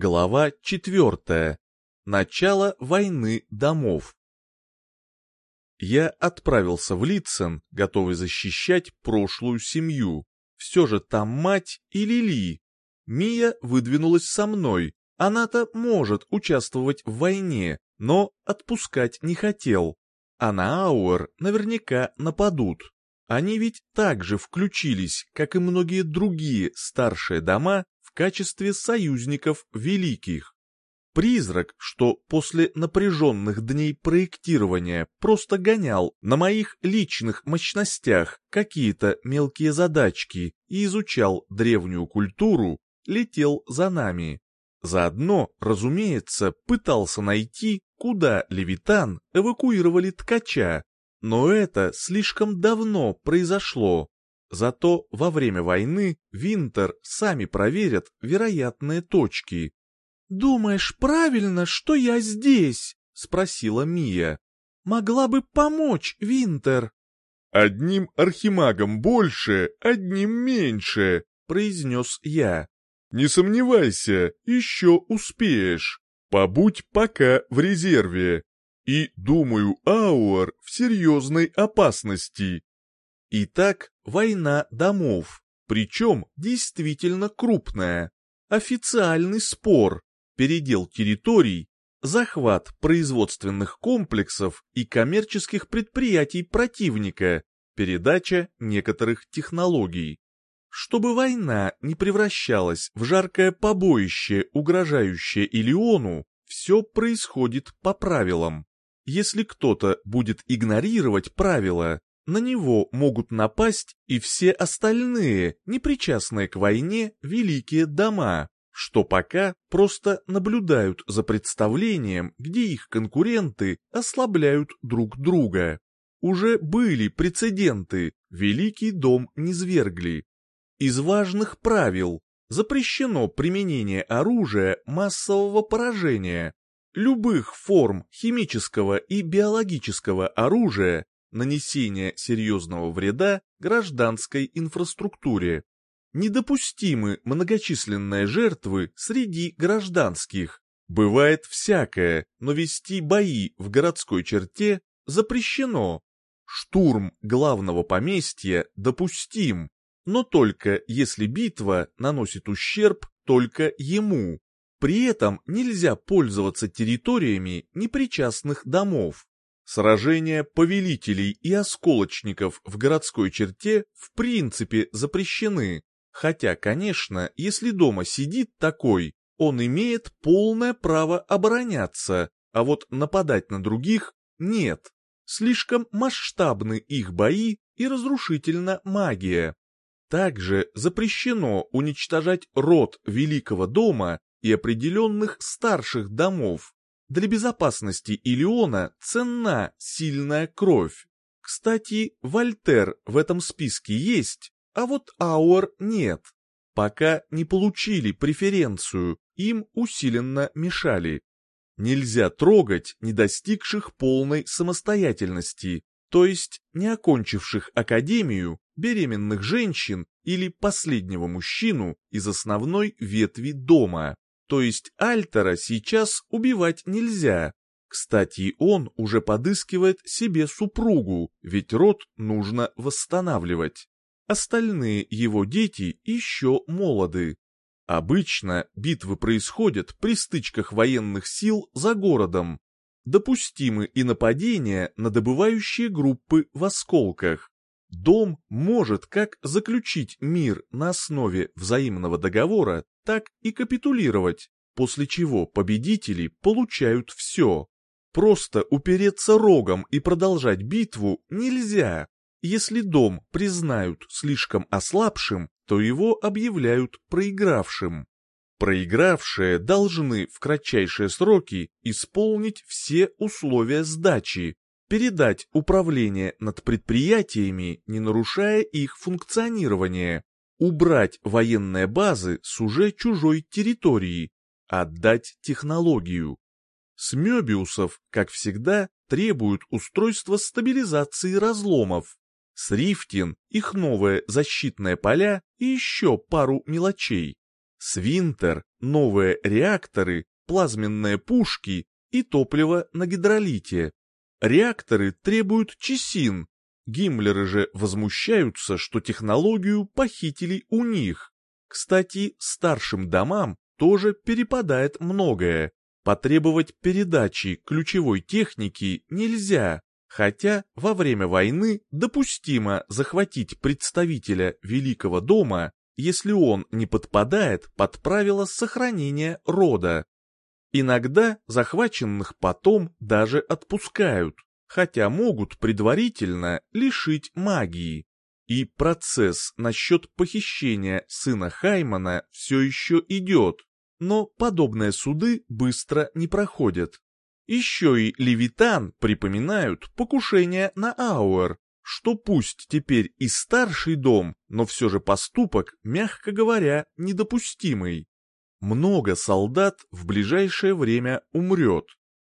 Глава 4. Начало войны домов. Я отправился в Литцен, готовый защищать прошлую семью. Все же там мать и Лили. Мия выдвинулась со мной. Она-то может участвовать в войне, но отпускать не хотел. А на Ауэр наверняка нападут. Они ведь также включились, как и многие другие старшие дома, в качестве союзников великих. Призрак, что после напряженных дней проектирования просто гонял на моих личных мощностях какие-то мелкие задачки и изучал древнюю культуру, летел за нами. Заодно, разумеется, пытался найти, куда Левитан эвакуировали ткача, но это слишком давно произошло. Зато во время войны Винтер сами проверят вероятные точки. «Думаешь, правильно, что я здесь?» — спросила Мия. «Могла бы помочь, Винтер». «Одним архимагом больше, одним меньше», — произнес я. «Не сомневайся, еще успеешь. Побудь пока в резерве. И, думаю, Ауэр в серьезной опасности. Итак, война домов, причем действительно крупная. Официальный спор, передел территорий, захват производственных комплексов и коммерческих предприятий противника, передача некоторых технологий. Чтобы война не превращалась в жаркое побоище, угрожающее Илиону, все происходит по правилам. Если кто-то будет игнорировать правила, на него могут напасть и все остальные, непричастные к войне, великие дома, что пока просто наблюдают за представлением, где их конкуренты ослабляют друг друга. Уже были прецеденты, Великий дом не свергли. Из важных правил запрещено применение оружия массового поражения, любых форм химического и биологического оружия, нанесения серьезного вреда гражданской инфраструктуре. Недопустимы многочисленные жертвы среди гражданских. Бывает всякое, но вести бои в городской черте запрещено. Штурм главного поместья допустим, но только если битва наносит ущерб только ему. При этом нельзя пользоваться территориями непричастных домов. Сражения повелителей и осколочников в городской черте в принципе запрещены, хотя, конечно, если дома сидит такой, он имеет полное право обороняться, а вот нападать на других нет. Слишком масштабны их бои и разрушительна магия. Также запрещено уничтожать род Великого дома и определенных старших домов. Для безопасности Илиона ценна сильная кровь. Кстати, Вольтер в этом списке есть, а вот Ауэр нет. Пока не получили преференцию, им усиленно мешали. Нельзя трогать не достигших полной самостоятельности, то есть не окончивших академию, беременных женщин или последнего мужчину из основной ветви дома. То есть Альтера сейчас убивать нельзя. Кстати, он уже подыскивает себе супругу, ведь род нужно восстанавливать. Остальные его дети еще молоды. Обычно битвы происходят при стычках военных сил за городом. Допустимы и нападения на добывающие группы в осколках. Дом может как заключить мир на основе взаимного договора, так и капитулировать, после чего победители получают все. Просто упереться рогом и продолжать битву нельзя. Если дом признают слишком ослабшим, то его объявляют проигравшим. Проигравшие должны в кратчайшие сроки исполнить все условия сдачи, передать управление над предприятиями, не нарушая их функционирование, убрать военные базы с уже чужой территории, отдать технологию. С Мёбиусов, как всегда, требуют устройства стабилизации разломов. С Рифтин их новые защитные поля и еще пару мелочей. Свинтер, новые реакторы, плазменные пушки и топливо на гидролите. Реакторы требуют чесин. Гиммлеры же возмущаются, что технологию похитили у них. Кстати, старшим домам тоже перепадает многое. Потребовать передачи ключевой техники нельзя, хотя во время войны допустимо захватить представителя Великого дома, если он не подпадает под правила сохранения рода. Иногда захваченных потом даже отпускают, хотя могут предварительно лишить магии. И процесс насчет похищения сына Хаймана все еще идет, но подобные суды быстро не проходят. Еще и Левитан припоминают покушение на Ауэр, что пусть теперь и старший дом, но все же поступок, мягко говоря, недопустимый. Много солдат в ближайшее время умрет.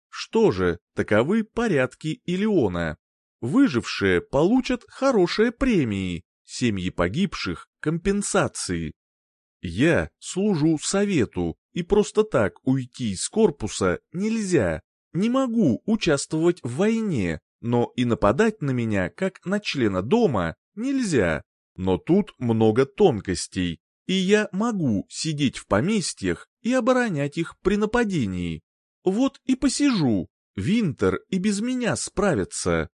Что же, таковы порядки Илиона. Выжившие получат хорошие премии, семьи погибших – компенсации. Я служу совету, и просто так уйти из корпуса нельзя. Не могу участвовать в войне, но и нападать на меня, как на члена дома, нельзя. Но тут много тонкостей, и я могу сидеть в поместьях и оборонять их при нападении. Вот и посижу, Винтер и без меня справится.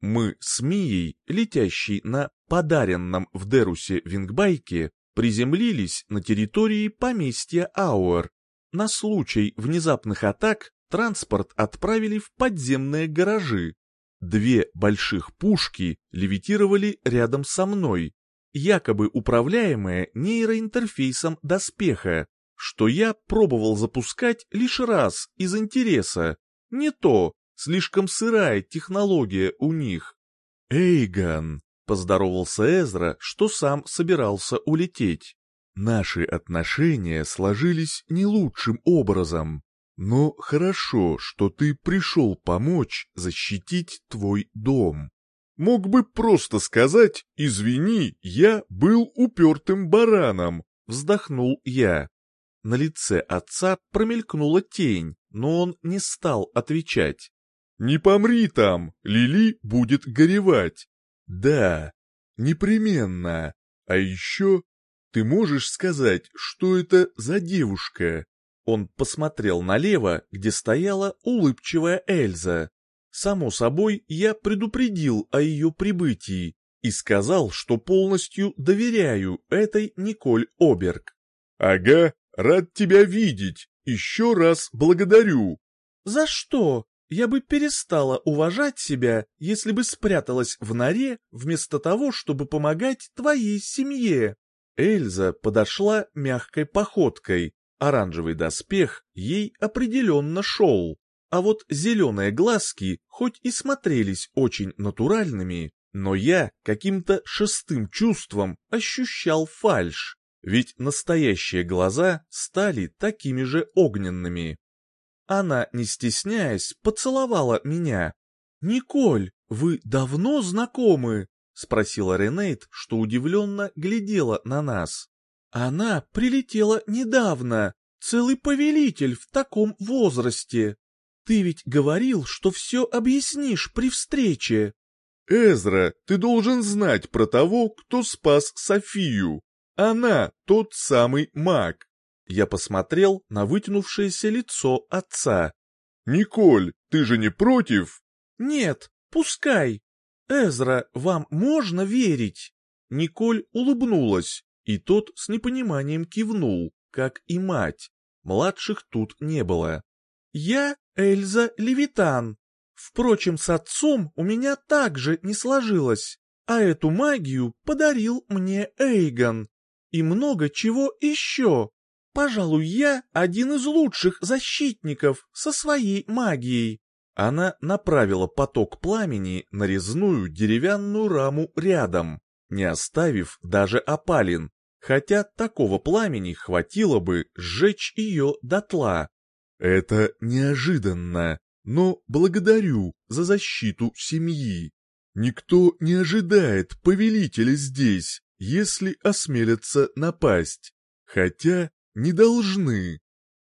Мы с Мией, летящей на подаренном в Дерусе вингбайке, приземлились на территории поместья Ауэр. На случай внезапных атак транспорт отправили в подземные гаражи. Две больших пушки левитировали рядом со мной, якобы управляемые нейроинтерфейсом доспеха, что я пробовал запускать лишь раз из интереса. Не то, слишком сырая технология у них. «Эйгон», — поздоровался Эзра, что сам собирался улететь. «Наши отношения сложились не лучшим образом, но хорошо, что ты пришел помочь защитить твой дом». Мог бы просто сказать «Извини, я был упертым бараном», — вздохнул я. На лице отца промелькнула тень, но он не стал отвечать. «Не помри там, Лили будет горевать». «Да, непременно. А еще ты можешь сказать, что это за девушка?» Он посмотрел налево, где стояла улыбчивая Эльза. Само собой, я предупредил о ее прибытии и сказал, что полностью доверяю этой Николь Оберг. «Ага, рад тебя видеть. Еще раз благодарю». «За что? Я бы перестала уважать себя, если бы спряталась в норе, вместо того, чтобы помогать твоей семье». Эльза подошла мягкой походкой. Оранжевый доспех ей определенно шел. А вот зеленые глазки хоть и смотрелись очень натуральными, но я каким-то шестым чувством ощущал фальшь, ведь настоящие глаза стали такими же огненными. Она, не стесняясь, поцеловала меня. «Николь, вы давно знакомы?» — спросила Ренейт, что удивленно глядела на нас. «Она прилетела недавно, целый повелитель в таком возрасте. Ты ведь говорил, что все объяснишь при встрече. Эзра, ты должен знать про того, кто спас Софию. Она тот самый маг. Я посмотрел на вытянувшееся лицо отца. Николь, ты же не против? Нет, пускай. Эзра, вам можно верить? Николь улыбнулась, и тот с непониманием кивнул, как и мать. Младших тут не было. Я Эльза Левитан. Впрочем, с отцом у меня также не сложилось, а эту магию подарил мне Эйгон. И много чего еще. Пожалуй, я один из лучших защитников со своей магией. Она направила поток пламени на резную деревянную раму рядом, не оставив даже опалин, хотя такого пламени хватило бы сжечь ее дотла. Это неожиданно, но благодарю за защиту семьи. Никто не ожидает повелителя здесь, если осмелятся напасть. Хотя не должны.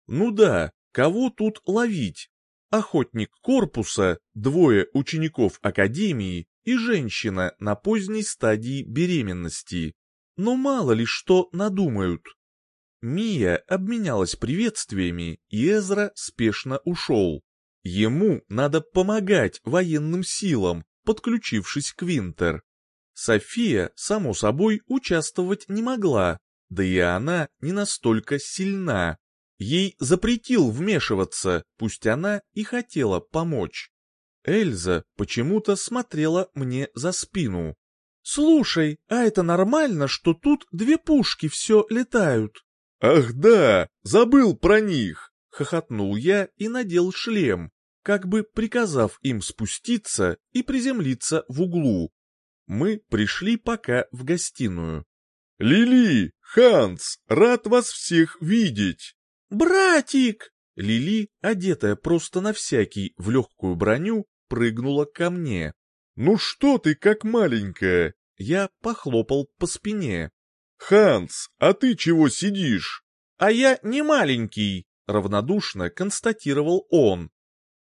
Ну да, кого тут ловить? Охотник корпуса, двое учеников академии и женщина на поздней стадии беременности. Но мало ли что надумают. Мия обменялась приветствиями, и Эзра спешно ушел. Ему надо помогать военным силам, подключившись к Винтер. София, само собой, участвовать не могла, да и она не настолько сильна. Ей запретил вмешиваться, пусть она и хотела помочь. Эльза почему-то смотрела мне за спину. «Слушай, а это нормально, что тут две пушки все летают?» «Ах да, забыл про них!» — хохотнул я и надел шлем, как бы приказав им спуститься и приземлиться в углу. Мы пришли пока в гостиную. «Лили, Ханс, рад вас всех видеть!» «Братик!» Лили, одетая просто на всякий в легкую броню, прыгнула ко мне. «Ну что ты как маленькая?» Я похлопал по спине. «Ханс, а ты чего сидишь?» «А я не маленький», — равнодушно констатировал он.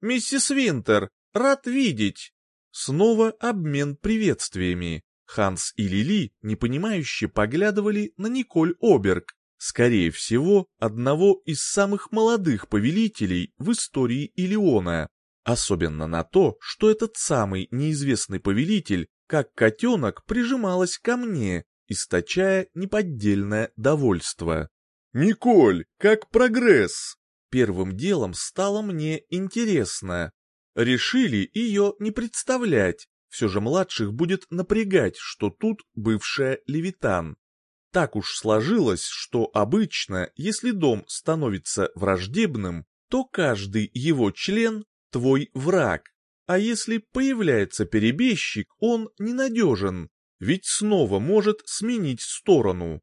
«Миссис Винтер, рад видеть». Снова обмен приветствиями. Ханс и Лили непонимающе поглядывали на Николь Оберг, скорее всего, одного из самых молодых повелителей в истории Илиона. Особенно на то, что этот самый неизвестный повелитель, как котенок, прижималась ко мне, источая неподдельное довольство. «Николь, как прогресс?» Первым делом стало мне интересно. Решили ее не представлять, все же младших будет напрягать, что тут бывшая Левитан. Так уж сложилось, что обычно, если дом становится враждебным, то каждый его член – твой враг. А если появляется перебежчик, он ненадежен, ведь снова может сменить сторону.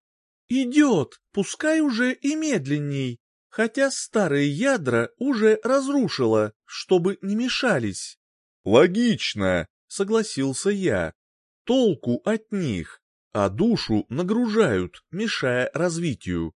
Идет, пускай уже и медленней, хотя старые ядра уже разрушила, чтобы не мешались. Логично, согласился я. Толку от них, а душу нагружают, мешая развитию.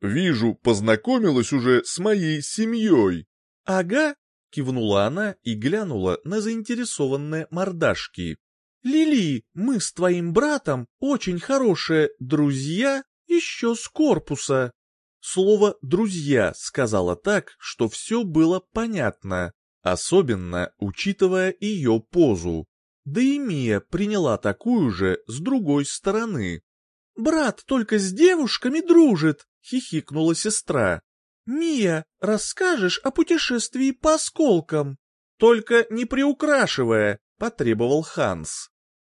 Вижу, познакомилась уже с моей семьей. Ага, кивнула она и глянула на заинтересованные мордашки. Лили, мы с твоим братом очень хорошие друзья еще с корпуса. Слово «друзья» сказала так, что все было понятно, особенно учитывая ее позу. Да и Мия приняла такую же с другой стороны. «Брат только с девушками дружит», — хихикнула сестра. «Мия, расскажешь о путешествии по осколкам?» «Только не приукрашивая», — потребовал Ханс.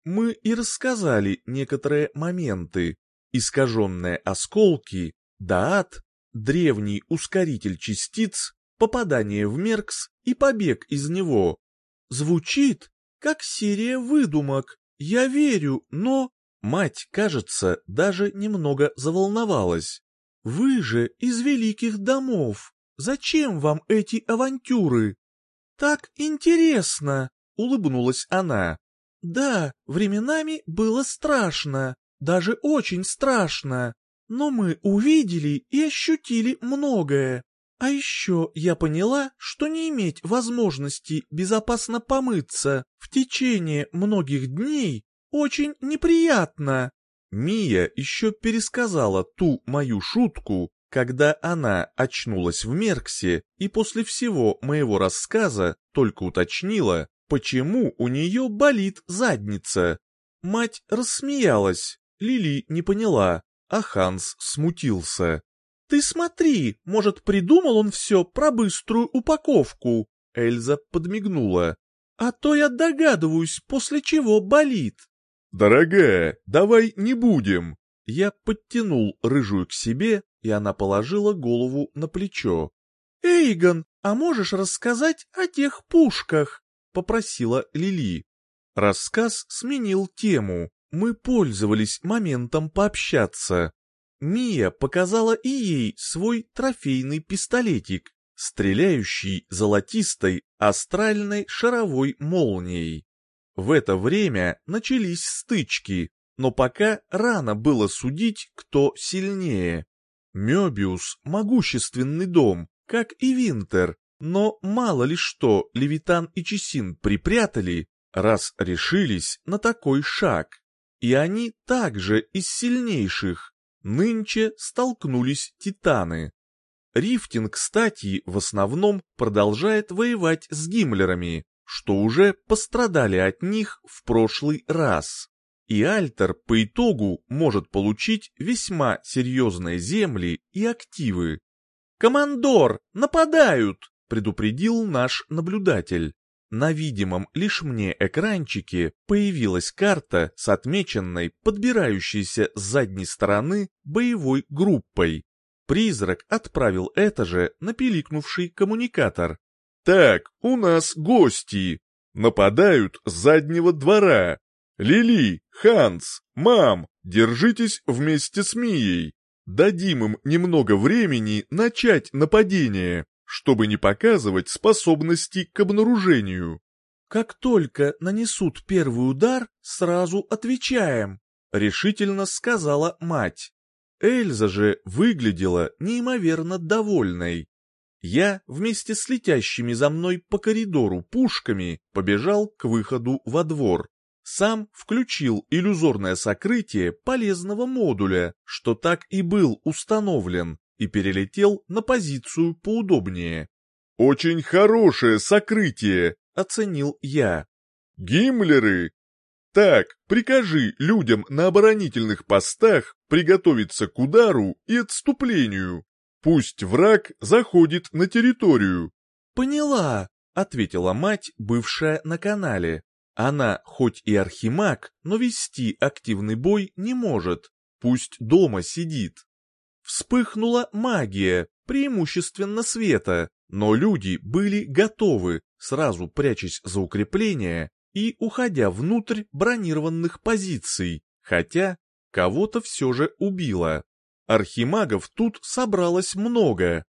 Мы и рассказали некоторые моменты. Искаженные осколки, даат, древний ускоритель частиц, попадание в Меркс и побег из него. Звучит, как серия выдумок. Я верю, но... Мать, кажется, даже немного заволновалась. Вы же из великих домов. Зачем вам эти авантюры? Так интересно, улыбнулась она. Да, временами было страшно, даже очень страшно, но мы увидели и ощутили многое. А еще я поняла, что не иметь возможности безопасно помыться в течение многих дней очень неприятно. Мия еще пересказала ту мою шутку, когда она очнулась в Мерксе и после всего моего рассказа только уточнила, почему у нее болит задница. Мать рассмеялась, Лили не поняла, а Ханс смутился. «Ты смотри, может, придумал он все про быструю упаковку?» Эльза подмигнула. «А то я догадываюсь, после чего болит». «Дорогая, давай не будем!» Я подтянул рыжую к себе, и она положила голову на плечо. «Эйгон, а можешь рассказать о тех пушках?» — попросила Лили. Рассказ сменил тему. Мы пользовались моментом пообщаться. Мия показала и ей свой трофейный пистолетик, стреляющий золотистой астральной шаровой молнией. В это время начались стычки, но пока рано было судить, кто сильнее. Мёбиус — могущественный дом, как и Винтер, но мало ли что Левитан и Чесин припрятали, раз решились на такой шаг. И они также из сильнейших. Нынче столкнулись титаны. Рифтинг, кстати, в основном продолжает воевать с Гиммлерами, что уже пострадали от них в прошлый раз. И Альтер по итогу может получить весьма серьезные земли и активы. «Командор, нападают!» — предупредил наш наблюдатель. На видимом лишь мне экранчике появилась карта с отмеченной, подбирающейся с задней стороны боевой группой. Призрак отправил это же на пиликнувший коммуникатор. «Так, у нас гости. Нападают с заднего двора. Лили, Ханс, мам, держитесь вместе с Мией. Дадим им немного времени начать нападение, чтобы не показывать способности к обнаружению». «Как только нанесут первый удар, сразу отвечаем», — решительно сказала мать. Эльза же выглядела неимоверно довольной. Я вместе с летящими за мной по коридору пушками побежал к выходу во двор. Сам включил иллюзорное сокрытие полезного модуля, что так и был установлен, и перелетел на позицию поудобнее. «Очень хорошее сокрытие», — оценил я. «Гиммлеры так, прикажи людям на оборонительных постах приготовиться к удару и отступлению. Пусть враг заходит на территорию. Поняла, ответила мать, бывшая на канале. Она хоть и архимаг, но вести активный бой не может. Пусть дома сидит. Вспыхнула магия, преимущественно света, но люди были готовы, сразу прячась за укрепления, и уходя внутрь бронированных позиций, хотя кого-то все же убило. Архимагов тут собралось много.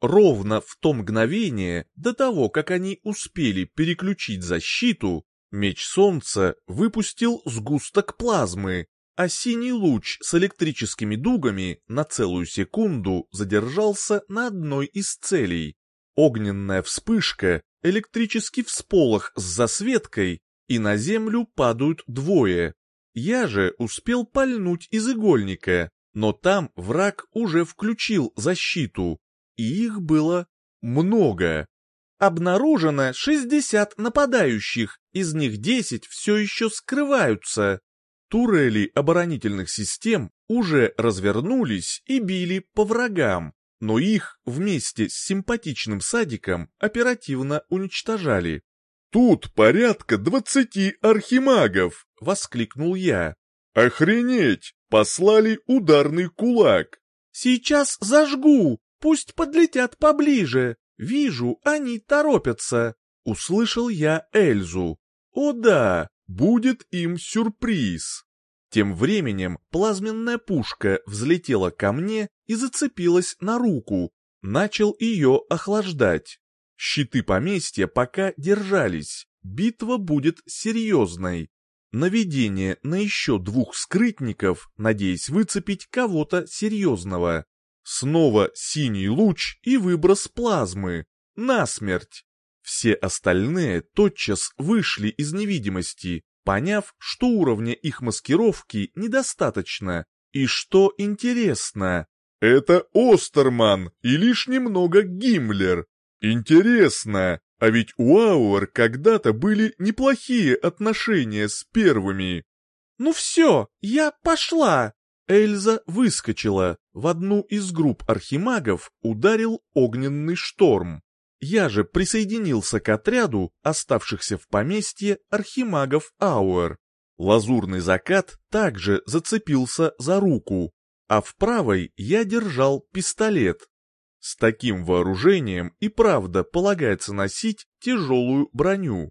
Ровно в то мгновение, до того, как они успели переключить защиту, меч солнца выпустил сгусток плазмы, а синий луч с электрическими дугами на целую секунду задержался на одной из целей. Огненная вспышка, электрический всполох с засветкой и на землю падают двое. Я же успел пальнуть из игольника, но там враг уже включил защиту, и их было много. Обнаружено 60 нападающих, из них 10 все еще скрываются. Турели оборонительных систем уже развернулись и били по врагам, но их вместе с симпатичным садиком оперативно уничтожали. «Тут порядка двадцати архимагов!» — воскликнул я. «Охренеть! Послали ударный кулак!» «Сейчас зажгу! Пусть подлетят поближе! Вижу, они торопятся!» — услышал я Эльзу. «О да, будет им сюрприз!» Тем временем плазменная пушка взлетела ко мне и зацепилась на руку. Начал ее охлаждать. Щиты поместья пока держались, битва будет серьезной. Наведение на еще двух скрытников, надеясь выцепить кого-то серьезного. Снова синий луч и выброс плазмы. Насмерть. Все остальные тотчас вышли из невидимости, поняв, что уровня их маскировки недостаточно. И что интересно... «Это Остерман и лишь немного Гиммлер», Интересно, а ведь у Ауэр когда-то были неплохие отношения с первыми. Ну все, я пошла. Эльза выскочила. В одну из групп архимагов ударил огненный шторм. Я же присоединился к отряду оставшихся в поместье архимагов Ауэр. Лазурный закат также зацепился за руку, а в правой я держал пистолет. С таким вооружением и правда полагается носить тяжелую броню.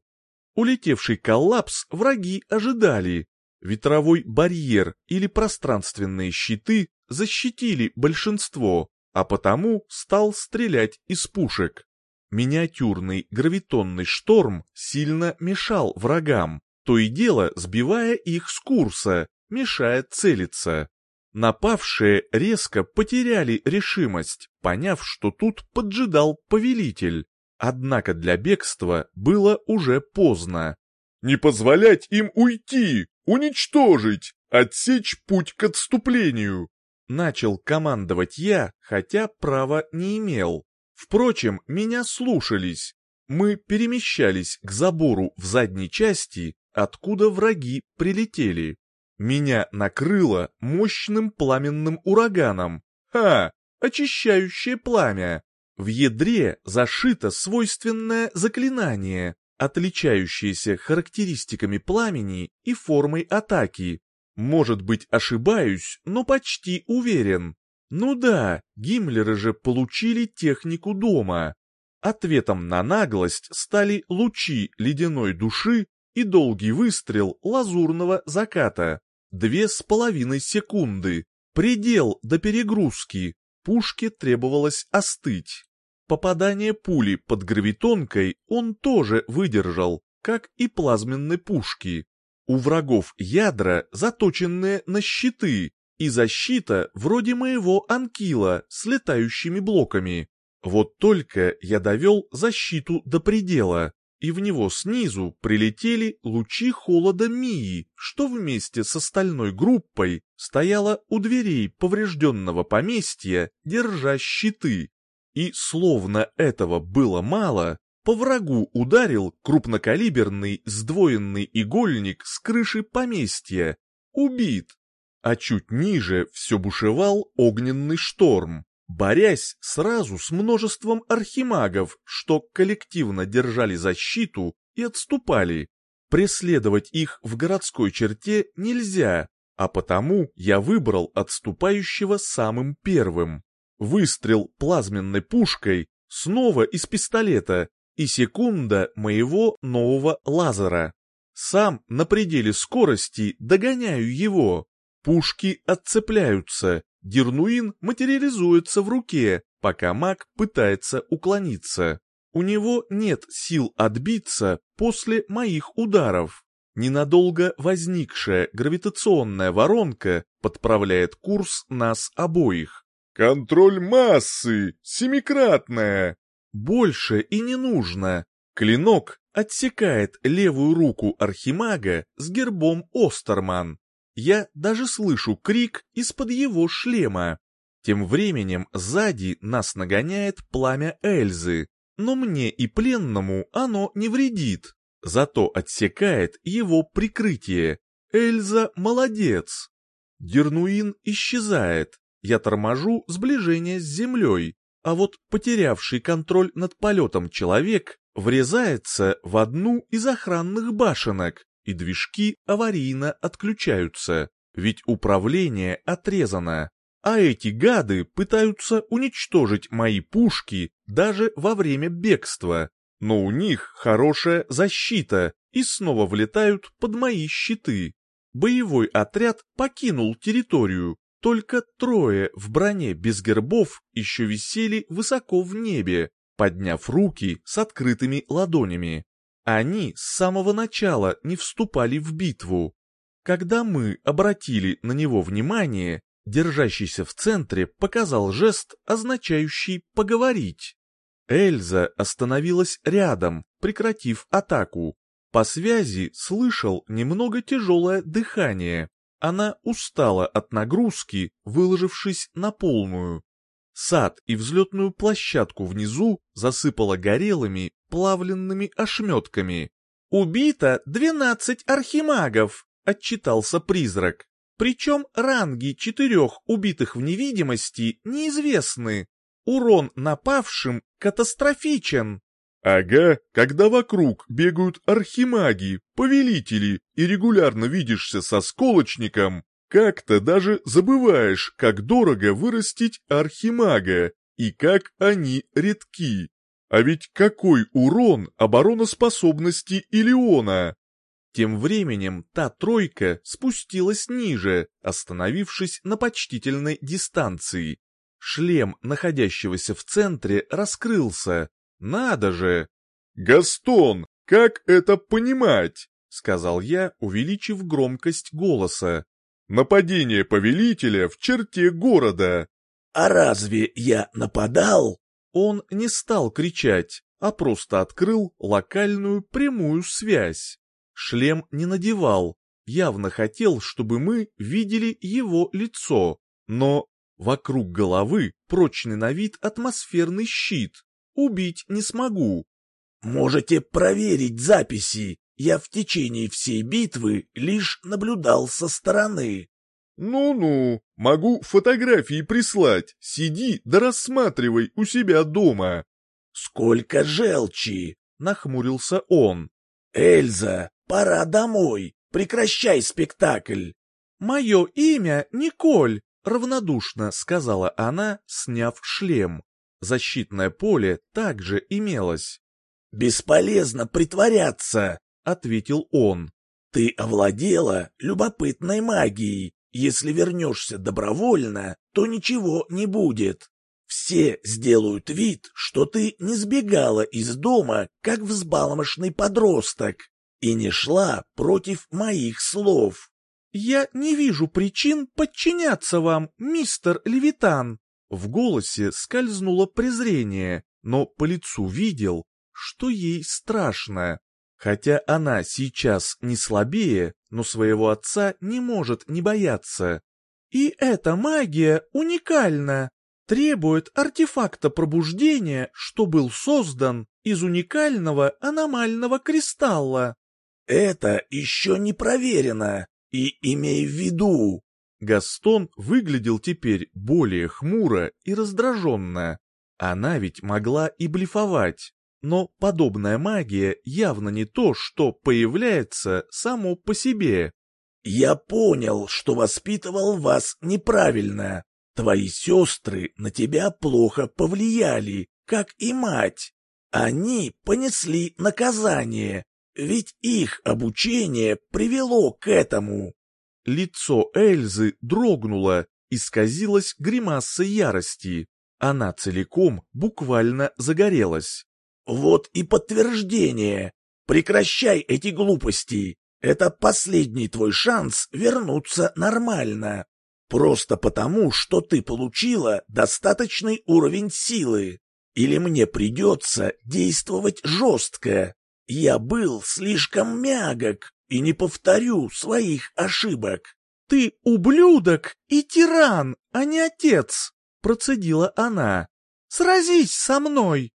Улетевший коллапс враги ожидали. Ветровой барьер или пространственные щиты защитили большинство, а потому стал стрелять из пушек. Миниатюрный гравитонный шторм сильно мешал врагам, то и дело сбивая их с курса, мешая целиться. Напавшие резко потеряли решимость, поняв, что тут поджидал повелитель. Однако для бегства было уже поздно. «Не позволять им уйти! Уничтожить! Отсечь путь к отступлению!» Начал командовать я, хотя права не имел. Впрочем, меня слушались. Мы перемещались к забору в задней части, откуда враги прилетели. Меня накрыло мощным пламенным ураганом. Ха! Очищающее пламя. В ядре зашито свойственное заклинание, отличающееся характеристиками пламени и формой атаки. Может быть, ошибаюсь, но почти уверен. Ну да, Гиммлеры же получили технику дома. Ответом на наглость стали лучи ледяной души и долгий выстрел лазурного заката. Две с половиной секунды. Предел до перегрузки. Пушке требовалось остыть. Попадание пули под гравитонкой он тоже выдержал, как и плазменной пушки. У врагов ядра, заточенные на щиты, и защита вроде моего анкила с летающими блоками. Вот только я довел защиту до предела, и в него снизу прилетели лучи холода Мии, что вместе с остальной группой стояла у дверей поврежденного поместья, держа щиты. И словно этого было мало, по врагу ударил крупнокалиберный сдвоенный игольник с крыши поместья. Убит. А чуть ниже все бушевал огненный шторм борясь сразу с множеством архимагов, что коллективно держали защиту и отступали. Преследовать их в городской черте нельзя, а потому я выбрал отступающего самым первым. Выстрел плазменной пушкой снова из пистолета и секунда моего нового лазера. Сам на пределе скорости догоняю его. Пушки отцепляются, Дернуин материализуется в руке, пока маг пытается уклониться. У него нет сил отбиться после моих ударов. Ненадолго возникшая гравитационная воронка подправляет курс нас обоих. «Контроль массы! Семикратная!» Больше и не нужно. Клинок отсекает левую руку архимага с гербом Остерман. Я даже слышу крик из-под его шлема. Тем временем сзади нас нагоняет пламя Эльзы, но мне и пленному оно не вредит, зато отсекает его прикрытие. Эльза молодец. Дернуин исчезает, я торможу сближение с землей, а вот потерявший контроль над полетом человек врезается в одну из охранных башенок, и движки аварийно отключаются, ведь управление отрезано. А эти гады пытаются уничтожить мои пушки даже во время бегства, но у них хорошая защита и снова влетают под мои щиты. Боевой отряд покинул территорию, только трое в броне без гербов еще висели высоко в небе, подняв руки с открытыми ладонями. Они с самого начала не вступали в битву. Когда мы обратили на него внимание, держащийся в центре показал жест, означающий «поговорить». Эльза остановилась рядом, прекратив атаку. По связи слышал немного тяжелое дыхание. Она устала от нагрузки, выложившись на полную. Сад и взлетную площадку внизу засыпала горелыми, плавленными ошметками. «Убито двенадцать архимагов», — отчитался призрак. Причем ранги четырех убитых в невидимости неизвестны. Урон напавшим катастрофичен. Ага, когда вокруг бегают архимаги, повелители, и регулярно видишься со сколочником, как-то даже забываешь, как дорого вырастить архимага, и как они редки. А ведь какой урон обороноспособности Илиона? Тем временем та тройка спустилась ниже, остановившись на почтительной дистанции. Шлем, находящегося в центре, раскрылся. Надо же! «Гастон, как это понимать?» — сказал я, увеличив громкость голоса. Нападение повелителя в черте города. А разве я нападал? Он не стал кричать, а просто открыл локальную прямую связь. Шлем не надевал, явно хотел, чтобы мы видели его лицо, но вокруг головы прочный на вид атмосферный щит. Убить не смогу. Можете проверить записи. Я в течение всей битвы лишь наблюдал со стороны. «Ну-ну, могу фотографии прислать, сиди да рассматривай у себя дома». «Сколько желчи!» — нахмурился он. «Эльза, пора домой, прекращай спектакль». «Мое имя Николь», — равнодушно сказала она, сняв шлем. Защитное поле также имелось. «Бесполезно притворяться», — ответил он. «Ты овладела любопытной магией, если вернешься добровольно, то ничего не будет. Все сделают вид, что ты не сбегала из дома, как взбалмошный подросток, и не шла против моих слов. «Я не вижу причин подчиняться вам, мистер Левитан». В голосе скользнуло презрение, но по лицу видел, что ей страшно. Хотя она сейчас не слабее, но своего отца не может не бояться. И эта магия уникальна, требует артефакта пробуждения, что был создан из уникального аномального кристалла. Это еще не проверено, и имей в виду. Гастон выглядел теперь более хмуро и раздраженно. Она ведь могла и блефовать но подобная магия явно не то, что появляется само по себе. «Я понял, что воспитывал вас неправильно. Твои сестры на тебя плохо повлияли, как и мать. Они понесли наказание, ведь их обучение привело к этому». Лицо Эльзы дрогнуло, исказилось гримасой ярости. Она целиком буквально загорелась. Вот и подтверждение. Прекращай эти глупости. Это последний твой шанс вернуться нормально. Просто потому, что ты получила достаточный уровень силы. Или мне придется действовать жестко. Я был слишком мягок и не повторю своих ошибок. «Ты ублюдок и тиран, а не отец!» — процедила она. «Сразись со мной!»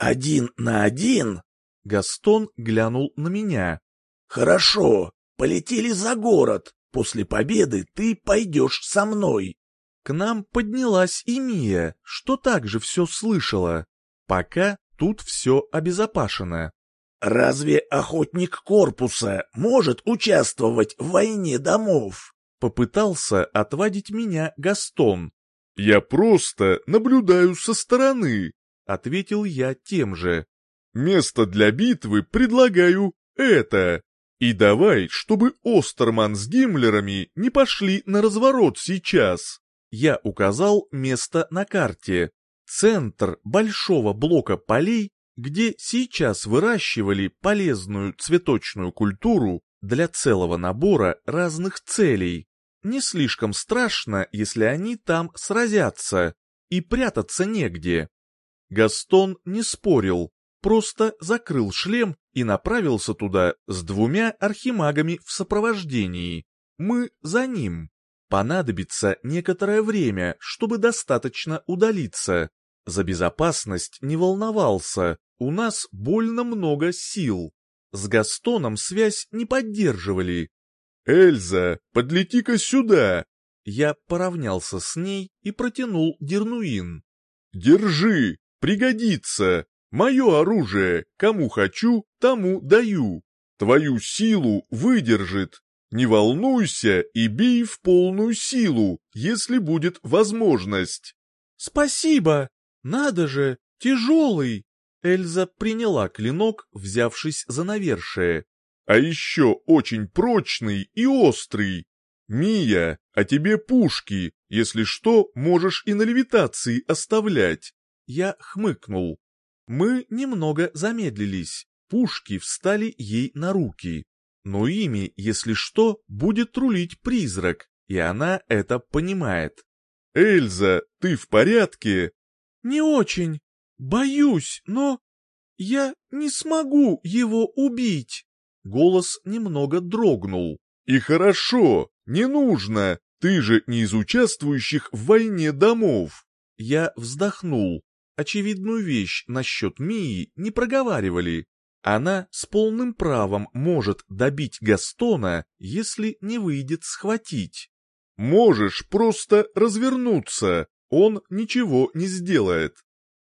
«Один на один?» Гастон глянул на меня. «Хорошо, полетели за город. После победы ты пойдешь со мной». К нам поднялась и Мия, что также все слышала. Пока тут все обезопашено. «Разве охотник корпуса может участвовать в войне домов?» Попытался отвадить меня Гастон. «Я просто наблюдаю со стороны», ответил я тем же. «Место для битвы предлагаю это. И давай, чтобы Остерман с Гиммлерами не пошли на разворот сейчас». Я указал место на карте. Центр большого блока полей, где сейчас выращивали полезную цветочную культуру для целого набора разных целей. Не слишком страшно, если они там сразятся, и прятаться негде. Гастон не спорил, просто закрыл шлем и направился туда с двумя архимагами в сопровождении. Мы за ним. Понадобится некоторое время, чтобы достаточно удалиться. За безопасность не волновался, у нас больно много сил. С Gastoном связь не поддерживали. «Эльза, подлети-ка сюда!» Я поравнялся с ней и протянул Дернуин. «Держи!» Пригодится. Мое оружие, кому хочу, тому даю. Твою силу выдержит. Не волнуйся и бей в полную силу, если будет возможность. Спасибо. Надо же, тяжелый. Эльза приняла клинок, взявшись за навершие. А еще очень прочный и острый. Мия, а тебе пушки, если что, можешь и на левитации оставлять. Я хмыкнул. Мы немного замедлились. Пушки встали ей на руки. Но ими, если что, будет рулить призрак. и она это понимает. «Эльза, ты в порядке?» «Не очень. Боюсь, но я не смогу его убить». Голос немного дрогнул. «И хорошо, не нужно, ты же не из участвующих в войне домов». Я вздохнул. Очевидную вещь насчет Мии не проговаривали. Она с полным правом может добить Гастона, если не выйдет схватить. Можешь просто развернуться, он ничего не сделает.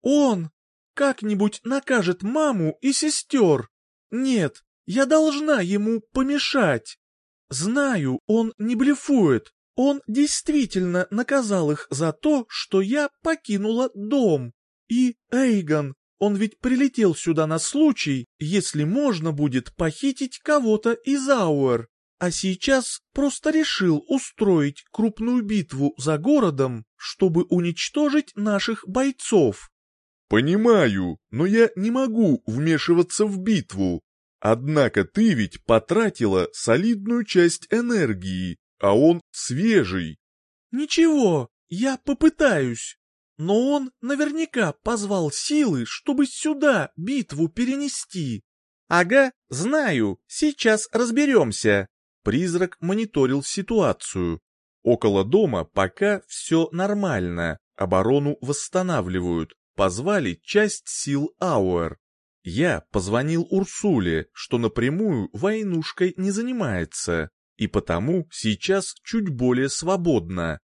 Он как-нибудь накажет маму и сестер. Нет, я должна ему помешать. Знаю, он не блефует. Он действительно наказал их за то, что я покинула дом. И Эйгон, он ведь прилетел сюда на случай, если можно будет похитить кого-то из Ауэр а сейчас просто решил устроить крупную битву за городом, чтобы уничтожить наших бойцов. Понимаю, но я не могу вмешиваться в битву. Однако ты ведь потратила солидную часть энергии, а он свежий. Ничего, я попытаюсь. Но он наверняка позвал силы, чтобы сюда битву перенести. Ага, знаю, сейчас разберемся. Призрак мониторил ситуацию. Около дома пока все нормально, оборону восстанавливают, позвали часть сил Ауэр. Я позвонил Урсуле, что напрямую войнушкой не занимается, и потому сейчас чуть более свободно.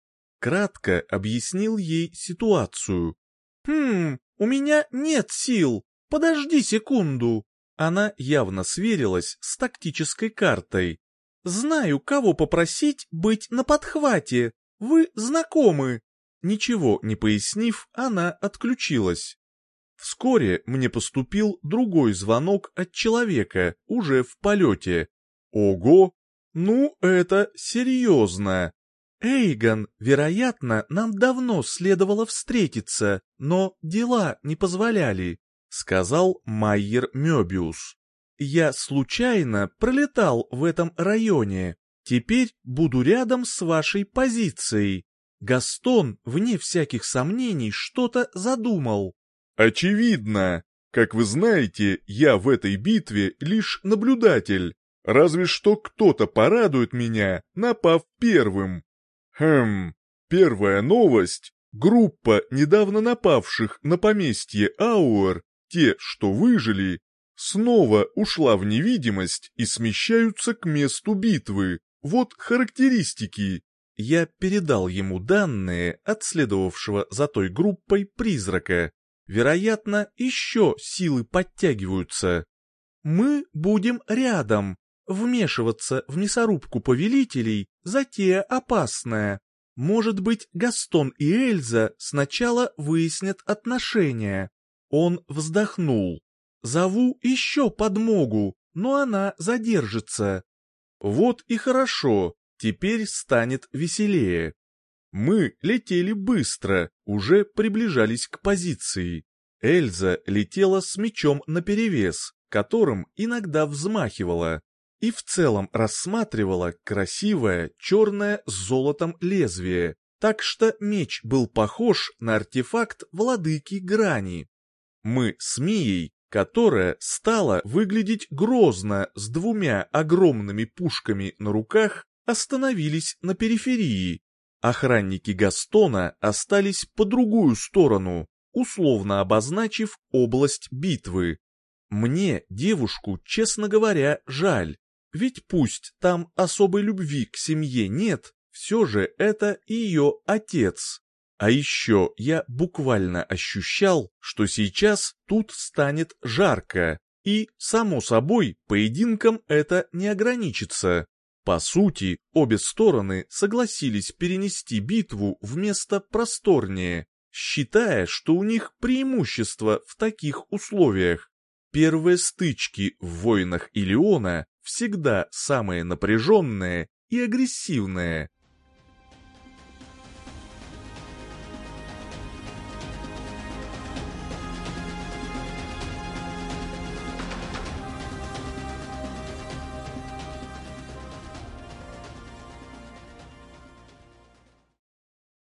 Кратко объяснил ей ситуацию. «Хм, у меня нет сил, подожди секунду». Она явно сверилась с тактической картой, Знаю, кого попросить быть на подхвате. Вы знакомы. Ничего не пояснив, она отключилась. Вскоре мне поступил другой звонок от человека, уже в полете. Ого! Ну, это серьезно. Эйгон, вероятно, нам давно следовало встретиться, но дела не позволяли, сказал Майер Мёбиус. Я случайно пролетал в этом районе. Теперь буду рядом с вашей позицией. Гастон, вне всяких сомнений, что-то задумал. Очевидно. Как вы знаете, я в этой битве лишь наблюдатель. Разве что кто-то порадует меня, напав первым. Хм, первая новость. Группа недавно напавших на поместье Ауэр, те, что выжили, снова ушла в невидимость и смещаются к месту битвы. Вот характеристики. Я передал ему данные от следовавшего за той группой призрака. Вероятно, еще силы подтягиваются. Мы будем рядом. Вмешиваться в мясорубку повелителей – затея опасная. Может быть, Гастон и Эльза сначала выяснят отношения. Он вздохнул. Зову еще подмогу, но она задержится. Вот и хорошо, теперь станет веселее. Мы летели быстро, уже приближались к позиции. Эльза летела с мечом наперевес, которым иногда взмахивала, и в целом рассматривала красивое черное с золотом лезвие, так что меч был похож на артефакт владыки грани. Мы с Мией которая стала выглядеть грозно с двумя огромными пушками на руках, остановились на периферии. Охранники Гастона остались по другую сторону, условно обозначив область битвы. Мне девушку, честно говоря, жаль, ведь пусть там особой любви к семье нет, все же это ее отец. А еще я буквально ощущал, что сейчас тут станет жарко, и, само собой, поединком это не ограничится. По сути, обе стороны согласились перенести битву в место просторнее, считая, что у них преимущество в таких условиях. Первые стычки в войнах Илиона всегда самые напряженные и агрессивные.